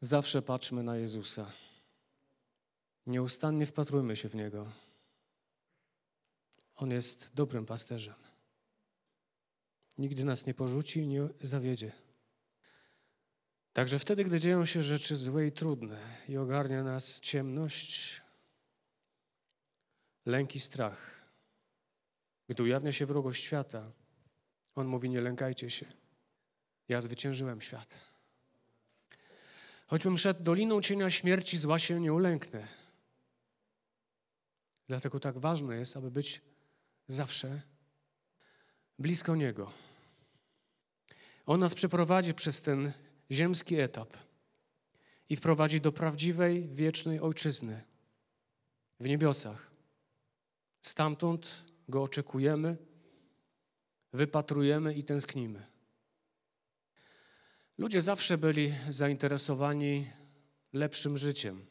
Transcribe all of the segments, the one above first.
Zawsze patrzmy na Jezusa. Nieustannie wpatrujmy się w Niego. On jest dobrym pasterzem. Nigdy nas nie porzuci i nie zawiedzie. Także wtedy, gdy dzieją się rzeczy złe i trudne i ogarnia nas ciemność, lęk i strach, gdy ujawnia się wrogość świata, on mówi: Nie lękajcie się, ja zwyciężyłem świat. Choćbym szedł doliną cienia śmierci, zła się nie ulęknę. Dlatego tak ważne jest, aby być zawsze blisko Niego. On nas przeprowadzi przez ten ziemski etap i wprowadzi do prawdziwej, wiecznej ojczyzny w niebiosach. Stamtąd go oczekujemy, wypatrujemy i tęsknimy. Ludzie zawsze byli zainteresowani lepszym życiem.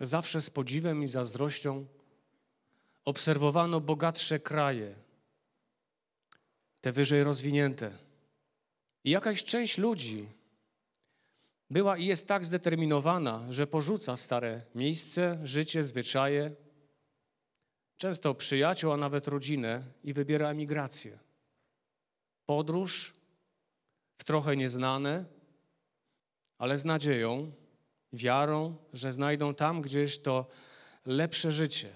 Zawsze z podziwem i zazdrością obserwowano bogatsze kraje, te wyżej rozwinięte. I jakaś część ludzi była i jest tak zdeterminowana, że porzuca stare miejsce, życie, zwyczaje, często przyjaciół, a nawet rodzinę i wybiera emigrację. Podróż w trochę nieznane, ale z nadzieją, wiarą, że znajdą tam gdzieś to lepsze życie.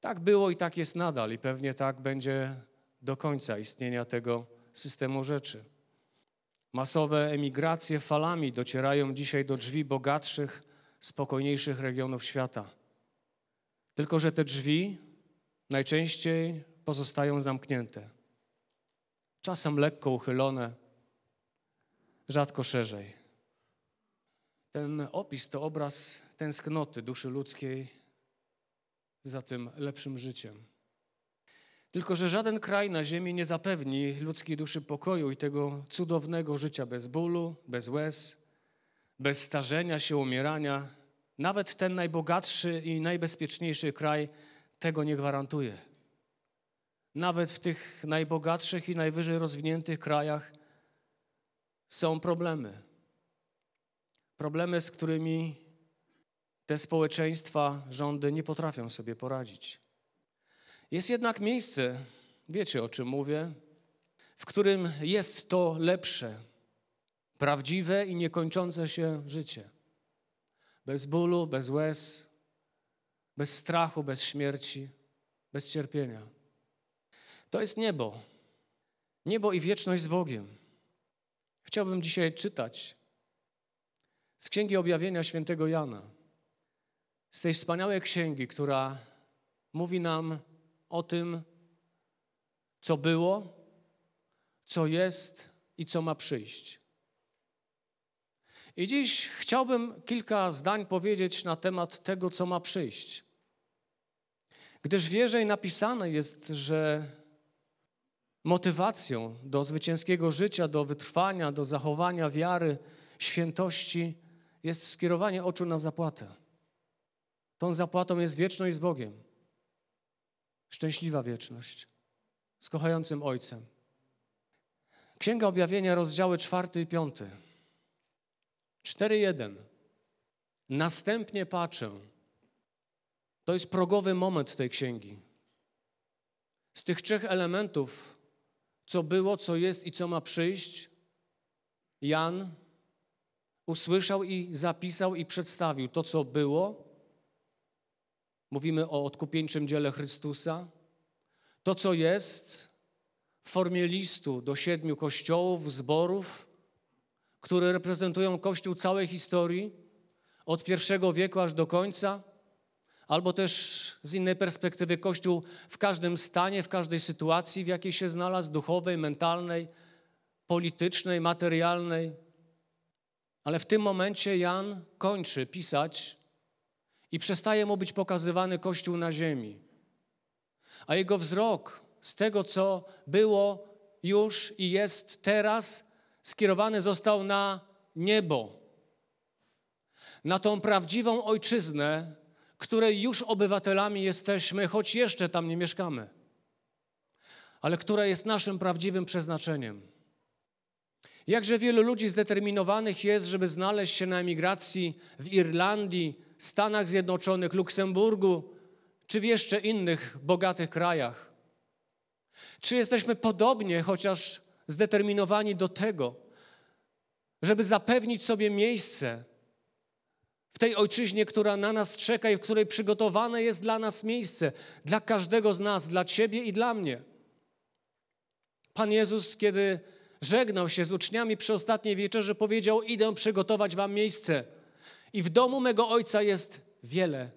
Tak było i tak jest nadal, i pewnie tak będzie do końca istnienia tego systemu rzeczy. Masowe emigracje falami docierają dzisiaj do drzwi bogatszych, spokojniejszych regionów świata. Tylko, że te drzwi najczęściej pozostają zamknięte. Czasem lekko uchylone, rzadko szerzej. Ten opis to obraz tęsknoty duszy ludzkiej za tym lepszym życiem. Tylko, że żaden kraj na ziemi nie zapewni ludzkiej duszy pokoju i tego cudownego życia bez bólu, bez łez, bez starzenia się, umierania. Nawet ten najbogatszy i najbezpieczniejszy kraj tego nie gwarantuje. Nawet w tych najbogatszych i najwyżej rozwiniętych krajach są problemy. Problemy, z którymi te społeczeństwa, rządy nie potrafią sobie poradzić. Jest jednak miejsce, wiecie o czym mówię, w którym jest to lepsze, prawdziwe i niekończące się życie. Bez bólu, bez łez, bez strachu, bez śmierci, bez cierpienia. To jest niebo. Niebo i wieczność z Bogiem. Chciałbym dzisiaj czytać z Księgi Objawienia Świętego Jana. Z tej wspaniałej księgi, która mówi nam o tym, co było, co jest i co ma przyjść. I dziś chciałbym kilka zdań powiedzieć na temat tego, co ma przyjść. Gdyż wierzę i napisane jest, że motywacją do zwycięskiego życia, do wytrwania, do zachowania wiary, świętości jest skierowanie oczu na zapłatę. Tą zapłatą jest wieczność z Bogiem. Szczęśliwa wieczność z kochającym Ojcem. Księga Objawienia, rozdziały czwarty i piąty. 4.1. Następnie patrzę. To jest progowy moment tej księgi. Z tych trzech elementów co było, co jest i co ma przyjść, Jan usłyszał i zapisał i przedstawił to, co było. Mówimy o odkupieńczym dziele Chrystusa. To, co jest w formie listu do siedmiu kościołów, zborów, które reprezentują Kościół całej historii, od pierwszego wieku aż do końca albo też z innej perspektywy Kościół w każdym stanie, w każdej sytuacji, w jakiej się znalazł, duchowej, mentalnej, politycznej, materialnej. Ale w tym momencie Jan kończy pisać i przestaje mu być pokazywany Kościół na ziemi. A jego wzrok z tego, co było już i jest teraz, skierowany został na niebo, na tą prawdziwą ojczyznę, której już obywatelami jesteśmy, choć jeszcze tam nie mieszkamy, ale która jest naszym prawdziwym przeznaczeniem. Jakże wielu ludzi zdeterminowanych jest, żeby znaleźć się na emigracji w Irlandii, Stanach Zjednoczonych, Luksemburgu czy w jeszcze innych bogatych krajach. Czy jesteśmy podobnie, chociaż zdeterminowani do tego, żeby zapewnić sobie miejsce w tej ojczyźnie, która na nas czeka i w której przygotowane jest dla nas miejsce, dla każdego z nas, dla Ciebie i dla mnie. Pan Jezus, kiedy żegnał się z uczniami przy ostatniej wieczerzy, powiedział: Idę przygotować Wam miejsce. I w domu mego Ojca jest wiele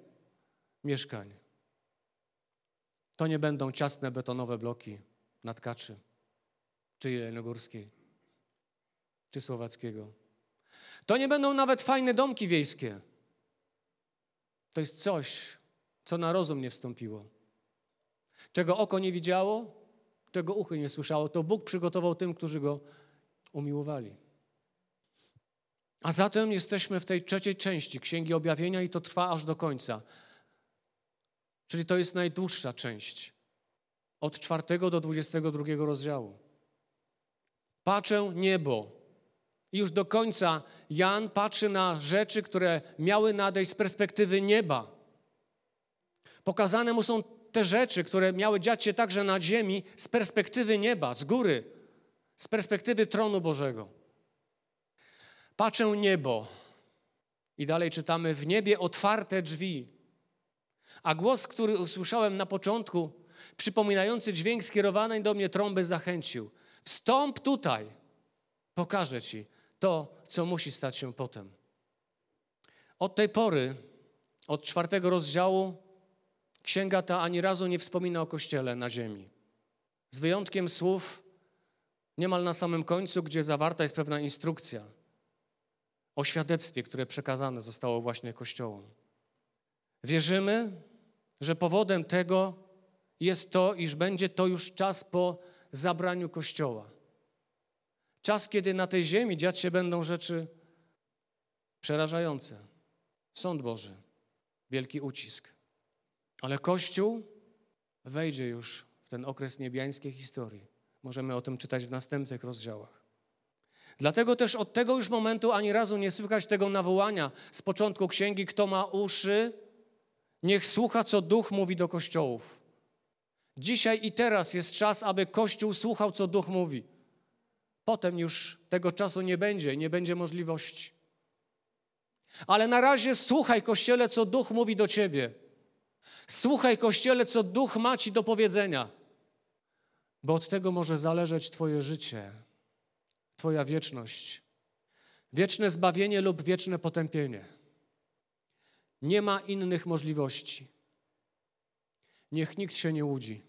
mieszkań. To nie będą ciasne betonowe bloki na Tkaczy, czy Jelenogórskiej, czy Słowackiego. To nie będą nawet fajne domki wiejskie. To jest coś, co na rozum nie wstąpiło. Czego oko nie widziało, czego ucho nie słyszało, to Bóg przygotował tym, którzy Go umiłowali. A zatem jesteśmy w tej trzeciej części Księgi Objawienia i to trwa aż do końca. Czyli to jest najdłuższa część. Od czwartego do dwudziestego drugiego rozdziału. Patrzę niebo. I już do końca Jan patrzy na rzeczy, które miały nadejść z perspektywy nieba. Pokazane mu są te rzeczy, które miały dziać się także na ziemi z perspektywy nieba, z góry, z perspektywy tronu Bożego. Patrzę niebo i dalej czytamy w niebie otwarte drzwi. A głos, który usłyszałem na początku, przypominający dźwięk skierowanej do mnie trąby, zachęcił. Wstąp tutaj, pokażę ci to, co musi stać się potem. Od tej pory, od czwartego rozdziału, księga ta ani razu nie wspomina o Kościele na ziemi. Z wyjątkiem słów niemal na samym końcu, gdzie zawarta jest pewna instrukcja o świadectwie, które przekazane zostało właśnie Kościołom. Wierzymy, że powodem tego jest to, iż będzie to już czas po zabraniu Kościoła. Czas, kiedy na tej ziemi dziać się będą rzeczy przerażające. Sąd Boży, wielki ucisk. Ale Kościół wejdzie już w ten okres niebiańskiej historii. Możemy o tym czytać w następnych rozdziałach. Dlatego też od tego już momentu ani razu nie słychać tego nawołania z początku księgi: Kto ma uszy, niech słucha, co duch mówi do kościołów. Dzisiaj i teraz jest czas, aby Kościół słuchał, co duch mówi. Potem już tego czasu nie będzie, nie będzie możliwości. Ale na razie słuchaj, Kościele, co duch mówi do ciebie. Słuchaj, Kościele, co duch ma ci do powiedzenia, bo od tego może zależeć Twoje życie, Twoja wieczność, wieczne zbawienie lub wieczne potępienie. Nie ma innych możliwości. Niech nikt się nie łudzi.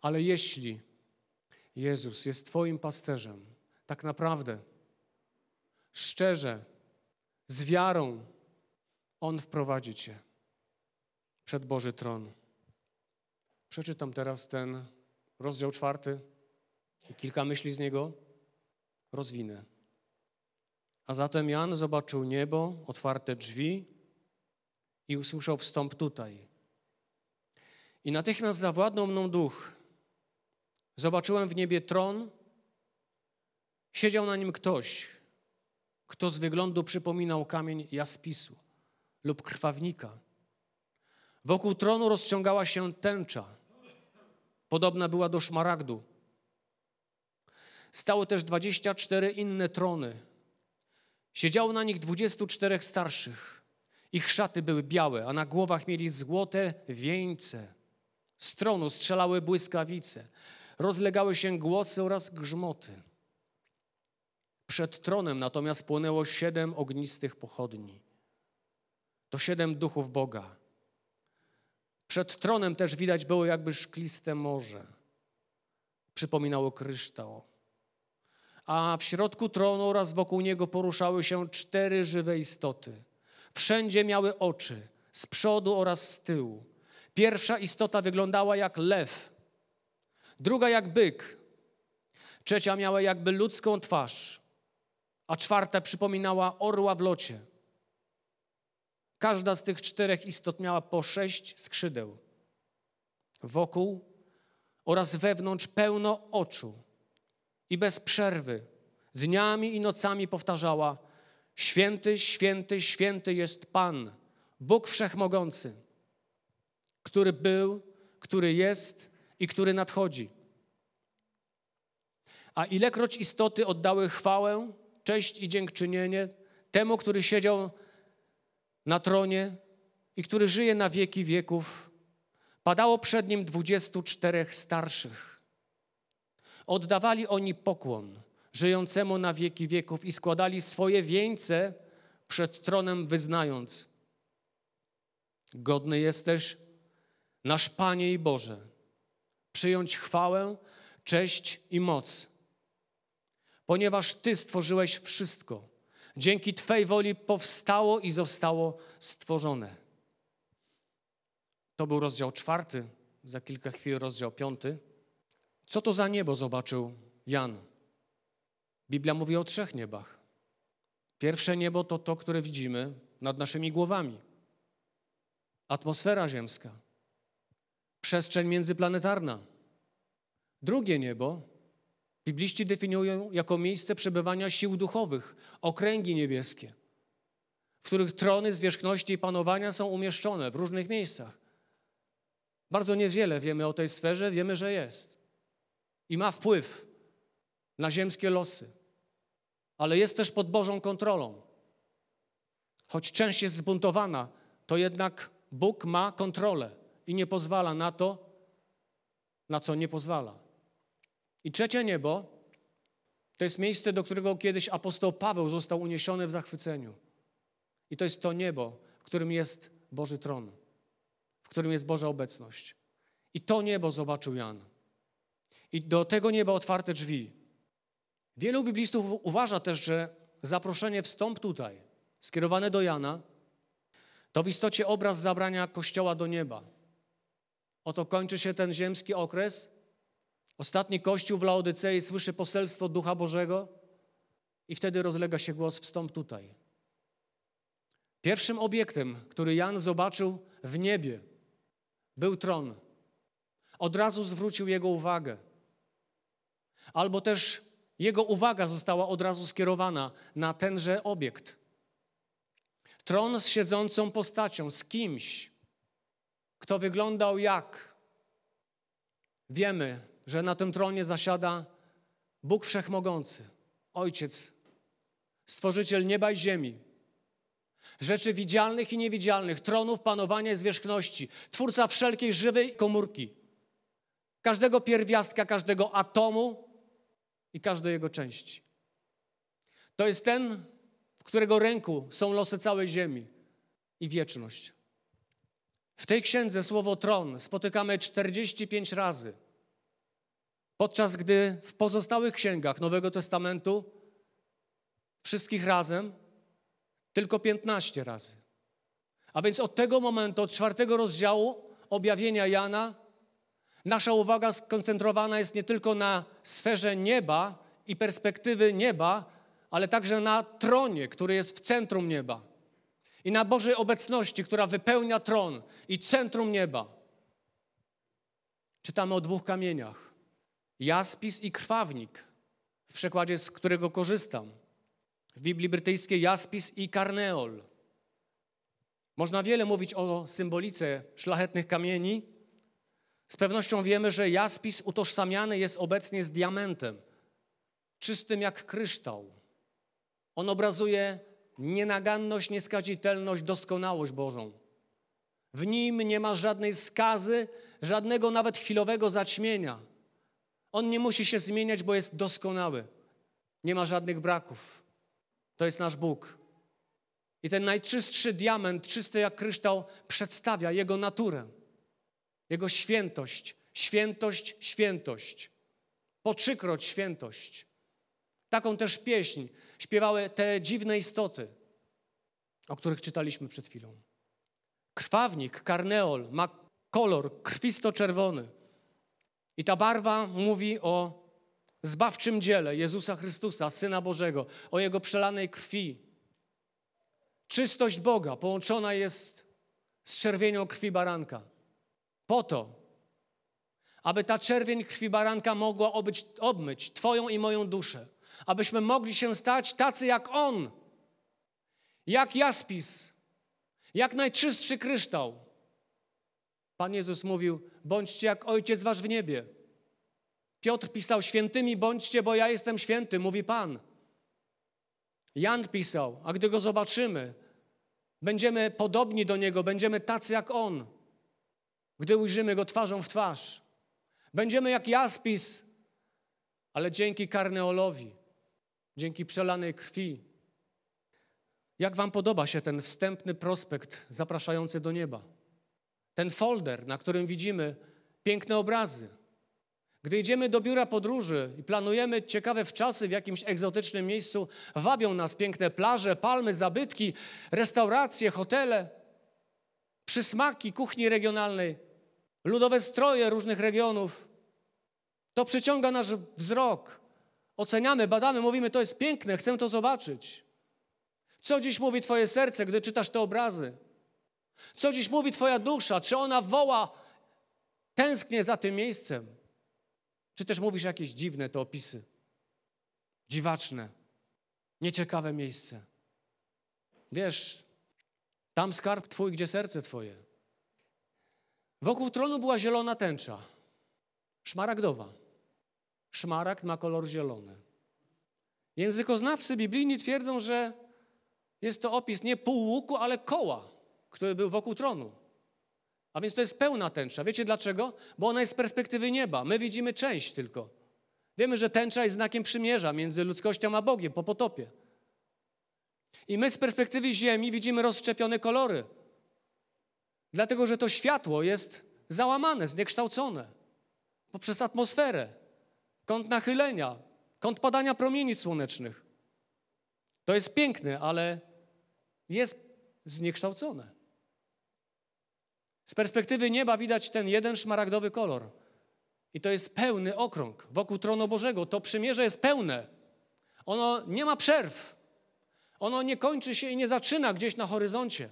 Ale jeśli Jezus jest Twoim pasterzem, tak naprawdę, szczerze, z wiarą, On wprowadzi Cię przed Boży tron. Przeczytam teraz ten rozdział czwarty i kilka myśli z niego rozwinę. A zatem Jan zobaczył niebo, otwarte drzwi i usłyszał wstąp tutaj. I natychmiast zawładnął mną duch. Zobaczyłem w niebie tron, siedział na nim ktoś, kto z wyglądu przypominał kamień jaspisu lub krwawnika. Wokół tronu rozciągała się tęcza, podobna była do szmaragdu. Stały też dwadzieścia cztery inne trony. Siedziało na nich dwudziestu czterech starszych. Ich szaty były białe, a na głowach mieli złote wieńce. Z tronu strzelały błyskawice. Rozlegały się głosy oraz grzmoty. Przed tronem natomiast płonęło siedem ognistych pochodni. To siedem duchów Boga przed tronem też widać było jakby szkliste morze. Przypominało kryształ. A w środku tronu oraz wokół niego poruszały się cztery żywe istoty. Wszędzie miały oczy, z przodu oraz z tyłu. Pierwsza istota wyglądała jak lew, druga jak byk, trzecia miała jakby ludzką twarz, a czwarta przypominała orła w locie. Każda z tych czterech istot miała po sześć skrzydeł. Wokół oraz wewnątrz pełno oczu i bez przerwy dniami i nocami powtarzała: Święty, święty, święty jest Pan, Bóg Wszechmogący, który był, który jest i który nadchodzi. A ilekroć istoty oddały chwałę, cześć i dziękczynienie temu, który siedział na tronie i który żyje na wieki wieków, padało przed nim dwudziestu czterech starszych. Oddawali oni pokłon żyjącemu na wieki wieków i składali swoje wieńce przed tronem, wyznając: Godny jesteś, nasz Panie i Boże, przyjąć chwałę, cześć i moc, ponieważ Ty stworzyłeś wszystko. Dzięki Twej woli powstało i zostało stworzone. To był rozdział czwarty, za kilka chwil rozdział piąty. Co to za niebo zobaczył Jan? Biblia mówi o trzech niebach. Pierwsze niebo to to, które widzimy nad naszymi głowami. Atmosfera ziemska, przestrzeń międzyplanetarna. Drugie niebo bibliści definiują jako miejsce przebywania sił duchowych, okręgi niebieskie, w których trony zwierzchności i panowania są umieszczone w różnych miejscach. Bardzo niewiele wiemy o tej sferze, wiemy, że jest i ma wpływ na ziemskie losy, ale jest też pod Bożą kontrolą. Choć część jest zbuntowana, to jednak Bóg ma kontrolę i nie pozwala na to, na co nie pozwala. I trzecie niebo to jest miejsce, do którego kiedyś apostoł Paweł został uniesiony w zachwyceniu. I to jest to niebo, w którym jest Boży tron, w którym jest Boża obecność. I to niebo zobaczył Jan. I do tego nieba otwarte drzwi. Wielu biblistów uważa też, że zaproszenie wstąp tutaj, skierowane do Jana, to w istocie obraz zabrania Kościoła do nieba. Oto kończy się ten ziemski okres. Ostatni Kościół w Laodycei słyszy poselstwo Ducha Bożego i wtedy rozlega się głos wstąp tutaj. Pierwszym obiektem, który Jan zobaczył w niebie, był tron. Od razu zwrócił jego uwagę. Albo też jego uwaga została od razu skierowana na tenże obiekt. Tron z siedzącą postacią, z kimś, kto wyglądał jak. Wiemy, że na tym tronie zasiada Bóg Wszechmogący, Ojciec, Stworzyciel nieba i ziemi, rzeczy widzialnych i niewidzialnych, tronów, panowania i zwierzchności, Twórca wszelkiej żywej komórki, każdego pierwiastka, każdego atomu i każdej jego części. To jest ten, w którego ręku są losy całej ziemi i wieczność. W tej księdze słowo tron spotykamy 45 razy, podczas gdy w pozostałych księgach Nowego Testamentu wszystkich razem tylko 15 razy. A więc od tego momentu, od czwartego rozdziału objawienia Jana, nasza uwaga skoncentrowana jest nie tylko na sferze nieba i perspektywy nieba, ale także na tronie, który jest w centrum nieba. I na Bożej obecności, która wypełnia tron i centrum nieba. Czytamy o dwóch kamieniach: jaspis i krwawnik, w przekładzie z którego korzystam. W Biblii brytyjskiej jaspis i karneol. Można wiele mówić o symbolice szlachetnych kamieni. Z pewnością wiemy, że jaspis utożsamiany jest obecnie z diamentem, czystym jak kryształ. On obrazuje nienaganność, nieskazitelność, doskonałość Bożą. W nim nie ma żadnej skazy, żadnego nawet chwilowego zaćmienia. On nie musi się zmieniać, bo jest doskonały. Nie ma żadnych braków. To jest nasz Bóg. I ten najczystszy diament, czysty jak kryształ, przedstawia Jego naturę, Jego świętość. Świętość, świętość. Po trzykroć świętość. Taką też pieśń śpiewały te dziwne istoty, o których czytaliśmy przed chwilą. Krwawnik, karneol, ma kolor krwisto-czerwony. I ta barwa mówi o zbawczym dziele Jezusa Chrystusa, Syna Bożego, o Jego przelanej krwi. Czystość Boga połączona jest z czerwienią krwi baranka. Po to, aby ta czerwień krwi baranka mogła obyć, obmyć Twoją i moją duszę abyśmy mogli się stać tacy jak On, jak jaspis, jak najczystszy kryształ. Pan Jezus mówił: bądźcie jak Ojciec Wasz w niebie. Piotr pisał: Świętymi bądźcie, bo ja jestem święty, mówi Pan. Jan pisał: A gdy go zobaczymy, będziemy podobni do niego, będziemy tacy jak on. Gdy ujrzymy go twarzą w twarz, będziemy jak jaspis, ale dzięki karneolowi, dzięki przelanej krwi. Jak Wam podoba się ten wstępny prospekt zapraszający do nieba? Ten folder, na którym widzimy piękne obrazy. Gdy idziemy do biura podróży i planujemy ciekawe wczasy w jakimś egzotycznym miejscu, wabią nas piękne plaże, palmy, zabytki, restauracje, hotele, przysmaki kuchni regionalnej, ludowe stroje różnych regionów. To przyciąga nasz wzrok. Oceniamy, badamy, mówimy, to jest piękne, chcę to zobaczyć. Co dziś mówi Twoje serce, gdy czytasz te obrazy? Co dziś mówi Twoja dusza? Czy ona woła, tęsknie za tym miejscem? Czy też mówisz jakieś dziwne te opisy? Dziwaczne, nieciekawe miejsce. Wiesz, tam skarb Twój, gdzie serce Twoje. Wokół tronu była zielona tęcza, szmaragdowa. Szmaragd ma kolor zielony. Językoznawcy biblijni twierdzą, że jest to opis nie pół łuku, ale koła, który był wokół tronu. A więc to jest pełna tęcza. Wiecie dlaczego? Bo ona jest z perspektywy nieba. My widzimy część tylko. Wiemy, że tęcza jest znakiem przymierza między ludzkością a Bogiem po potopie. I my z perspektywy Ziemi widzimy rozszczepione kolory. Dlatego, że to światło jest załamane, zniekształcone poprzez atmosferę, kąt nachylenia, kąt padania promieni słonecznych. To jest piękne, ale jest zniekształcone. Z perspektywy nieba widać ten jeden szmaragdowy kolor. I to jest pełny okrąg wokół tronu Bożego. To przymierze jest pełne. Ono nie ma przerw. Ono nie kończy się i nie zaczyna gdzieś na horyzoncie.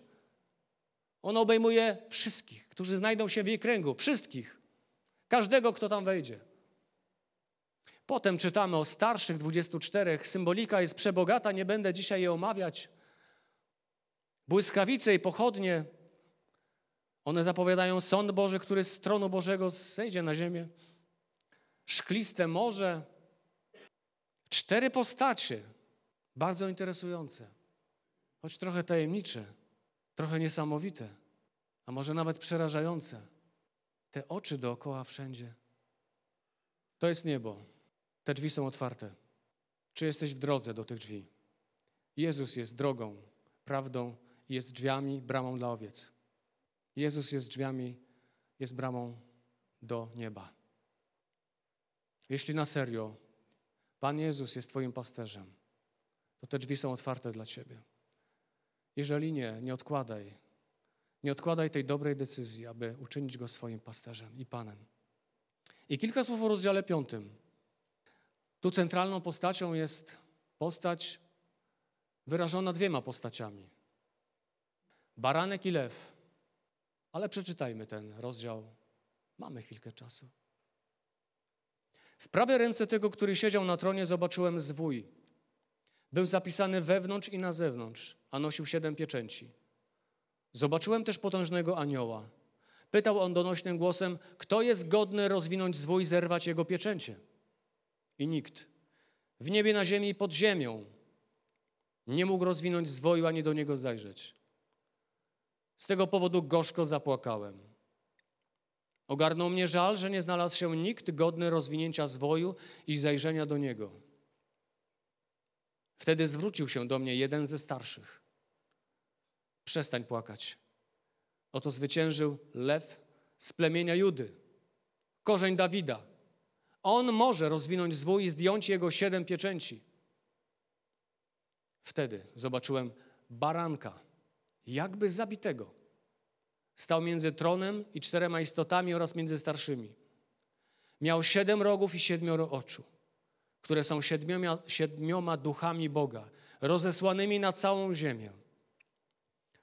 Ono obejmuje wszystkich, którzy znajdą się w jej kręgu. Wszystkich. Każdego, kto tam wejdzie. Potem czytamy o starszych 24. Symbolika jest przebogata, nie będę dzisiaj jej omawiać. Błyskawice i pochodnie one zapowiadają sąd Boży, który z tronu Bożego zejdzie na ziemię. Szkliste morze. Cztery postacie. Bardzo interesujące. Choć trochę tajemnicze, trochę niesamowite, a może nawet przerażające. Te oczy dookoła wszędzie. To jest niebo. Te drzwi są otwarte. Czy jesteś w drodze do tych drzwi? Jezus jest drogą, prawdą, jest drzwiami, bramą dla owiec. Jezus jest drzwiami, jest bramą do nieba. Jeśli na serio Pan Jezus jest Twoim pasterzem, to te drzwi są otwarte dla Ciebie. Jeżeli nie, nie odkładaj. Nie odkładaj tej dobrej decyzji, aby uczynić Go swoim pasterzem i Panem. I kilka słów o rozdziale piątym. Tu centralną postacią jest postać wyrażona dwiema postaciami. Baranek i lew. Ale przeczytajmy ten rozdział. Mamy chwilkę czasu. W prawej ręce tego, który siedział na tronie, zobaczyłem zwój. Był zapisany wewnątrz i na zewnątrz, a nosił siedem pieczęci. Zobaczyłem też potężnego anioła. Pytał on donośnym głosem, kto jest godny rozwinąć zwój, zerwać jego pieczęcie? I nikt. W niebie, na ziemi i pod ziemią nie mógł rozwinąć zwoju ani do niego zajrzeć. Z tego powodu gorzko zapłakałem. Ogarnął mnie żal, że nie znalazł się nikt godny rozwinięcia zwoju i zajrzenia do niego. Wtedy zwrócił się do mnie jeden ze starszych. Przestań płakać. Oto zwyciężył lew z plemienia Judy, korzeń Dawida. On może rozwinąć zwój i zdjąć jego siedem pieczęci. Wtedy zobaczyłem baranka jakby zabitego. Stał między tronem i czterema istotami oraz między starszymi. Miał siedem rogów i siedmioro oczu, które są siedmioma, siedmioma duchami Boga, rozesłanymi na całą ziemię.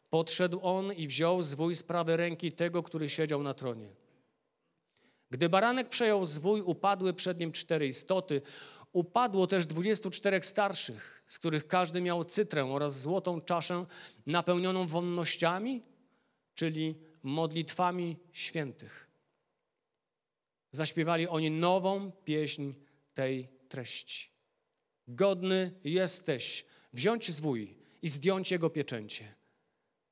Podszedł on i wziął zwój z prawej ręki tego, który siedział na tronie. Gdy baranek przejął zwój, upadły przed nim cztery istoty, Upadło też 24 starszych, z których każdy miał cytrę oraz złotą czaszę napełnioną wonnościami, czyli modlitwami świętych. Zaśpiewali oni nową pieśń tej treści. Godny jesteś wziąć zwój i zdjąć jego pieczęcie,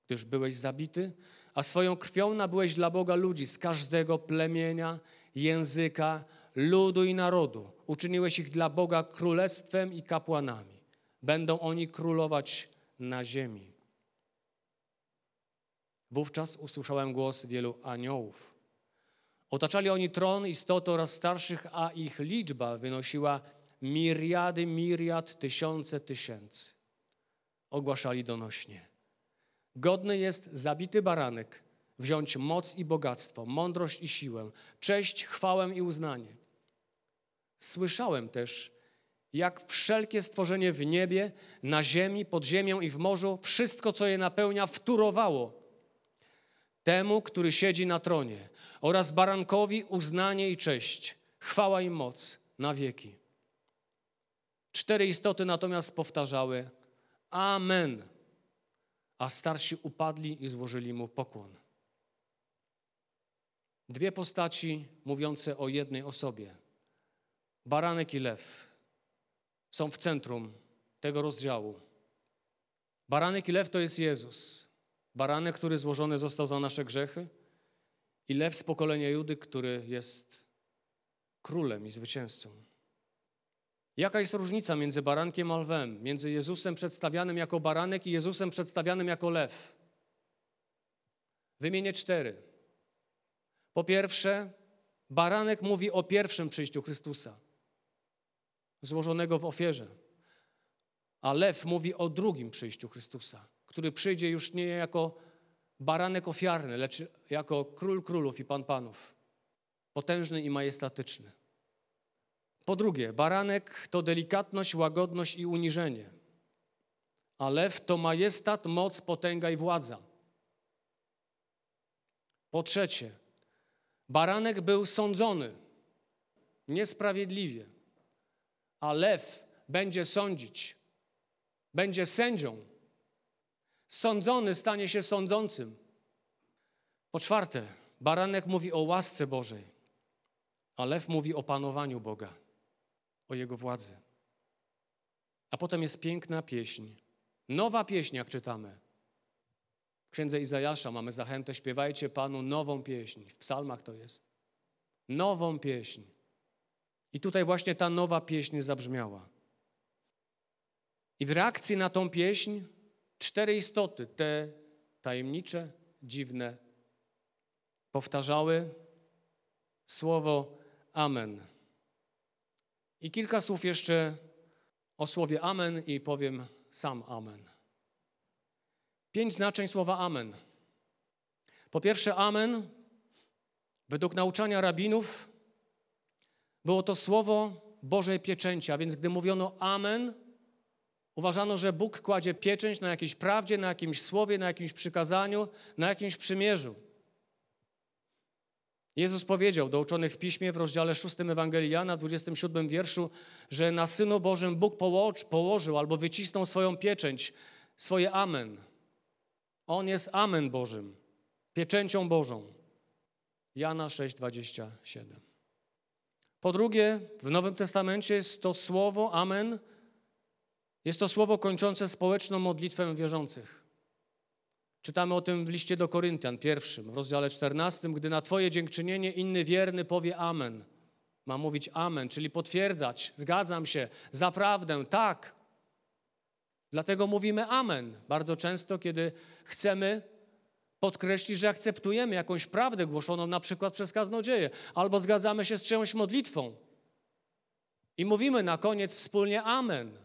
gdyż byłeś zabity, a swoją krwią nabyłeś dla Boga ludzi z każdego plemienia, języka, ludu i narodu. Uczyniłeś ich dla Boga królestwem i kapłanami. Będą oni królować na ziemi. Wówczas usłyszałem głos wielu aniołów. Otaczali oni tron, istotę oraz starszych, a ich liczba wynosiła miriady, miriad, tysiące tysięcy. Ogłaszali donośnie. Godny jest zabity baranek wziąć moc i bogactwo, mądrość i siłę, cześć, chwałę i uznanie. Słyszałem też, jak wszelkie stworzenie w niebie, na ziemi, pod ziemią i w morzu, wszystko, co je napełnia, wturowało temu, który siedzi na tronie oraz barankowi uznanie i cześć, chwała i moc na wieki. Cztery istoty natomiast powtarzały Amen, a starsi upadli i złożyli mu pokłon. Dwie postaci mówiące o jednej osobie. Baranek i lew są w centrum tego rozdziału. Baranek i lew to jest Jezus. Baranek, który złożony został za nasze grzechy i lew z pokolenia Judy, który jest królem i zwycięzcą. Jaka jest różnica między barankiem a lwem, między Jezusem przedstawianym jako baranek i Jezusem przedstawianym jako lew? Wymienię cztery. Po pierwsze, baranek mówi o pierwszym przyjściu Chrystusa, złożonego w ofierze, a lew mówi o drugim przyjściu Chrystusa, który przyjdzie już nie jako baranek ofiarny, lecz jako król królów i pan panów, potężny i majestatyczny. Po drugie, baranek to delikatność, łagodność i uniżenie, a lew to majestat, moc, potęga i władza. Po trzecie, baranek był sądzony niesprawiedliwie, a lew będzie sądzić, będzie sędzią. Sądzony stanie się sądzącym. Po czwarte, baranek mówi o łasce Bożej, a lew mówi o panowaniu Boga o Jego władzy. A potem jest piękna pieśń. Nowa pieśń, jak czytamy. W księdze Izajasza mamy zachętę, śpiewajcie Panu nową pieśń. W psalmach to jest. Nową pieśń. I tutaj właśnie ta nowa pieśń zabrzmiała. I w reakcji na tą pieśń cztery istoty, te tajemnicze, dziwne, powtarzały słowo Amen. I kilka słów jeszcze o słowie Amen i powiem sam Amen. Pięć znaczeń słowa Amen. Po pierwsze, Amen, według nauczania rabinów, było to słowo Bożej pieczęci, a więc gdy mówiono Amen, uważano, że Bóg kładzie pieczęć na jakiejś prawdzie, na jakimś słowie, na jakimś przykazaniu, na jakimś przymierzu. Jezus powiedział do uczonych w piśmie w rozdziale 6 Ewangelii Jana, 27 wierszu, że na Synu Bożym Bóg położył albo wycisnął swoją pieczęć, swoje Amen. On jest Amen Bożym, pieczęcią Bożą. Jana 6,27. Po drugie, w Nowym Testamencie jest to słowo Amen, jest to słowo kończące społeczną modlitwę wierzących. Czytamy o tym w liście do Koryntian, pierwszym, w rozdziale 14, gdy na Twoje dziękczynienie inny wierny powie Amen. Ma mówić Amen, czyli potwierdzać, zgadzam się, zaprawdę, tak. Dlatego mówimy Amen bardzo często, kiedy chcemy podkreślić, że akceptujemy jakąś prawdę głoszoną na przykład przez kaznodzieję, albo zgadzamy się z czyjąś modlitwą. I mówimy na koniec wspólnie Amen.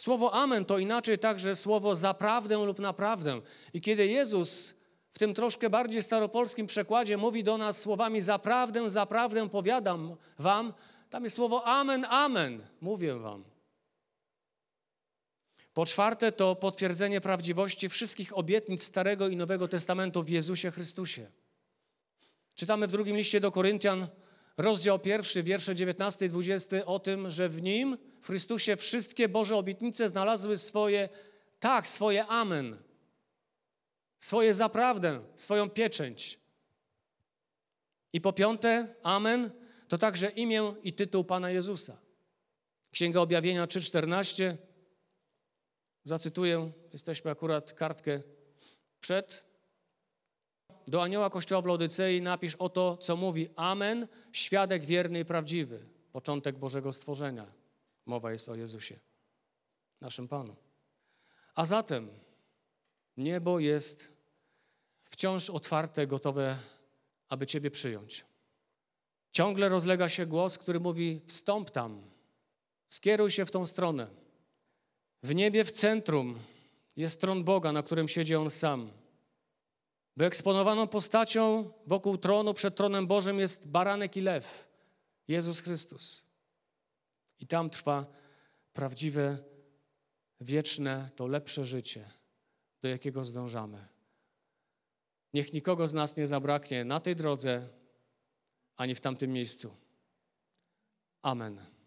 Słowo amen to inaczej także słowo zaprawdę lub naprawdę. I kiedy Jezus w tym troszkę bardziej staropolskim przekładzie mówi do nas słowami zaprawdę, zaprawdę powiadam wam, tam jest słowo amen, amen, mówię wam. Po czwarte to potwierdzenie prawdziwości wszystkich obietnic Starego i Nowego Testamentu w Jezusie Chrystusie. Czytamy w drugim liście do Koryntian, rozdział pierwszy, wiersze 19 i 20 o tym, że w nim, w Chrystusie, wszystkie Boże obietnice znalazły swoje tak, swoje amen, swoje zaprawdę, swoją pieczęć. I po piąte, amen, to także imię i tytuł Pana Jezusa. Księga Objawienia 3,14, zacytuję, jesteśmy akurat kartkę przed. Do anioła kościoła w Lodycei napisz oto, co mówi Amen, świadek wierny i prawdziwy, początek Bożego stworzenia. Mowa jest o Jezusie, naszym Panu. A zatem niebo jest wciąż otwarte, gotowe, aby Ciebie przyjąć. Ciągle rozlega się głos, który mówi: wstąp tam, skieruj się w tą stronę. W niebie w centrum jest tron Boga, na którym siedzi On sam. Wyeksponowaną postacią wokół tronu, przed tronem Bożym jest baranek i lew, Jezus Chrystus. I tam trwa prawdziwe, wieczne, to lepsze życie, do jakiego zdążamy. Niech nikogo z nas nie zabraknie na tej drodze, ani w tamtym miejscu. Amen.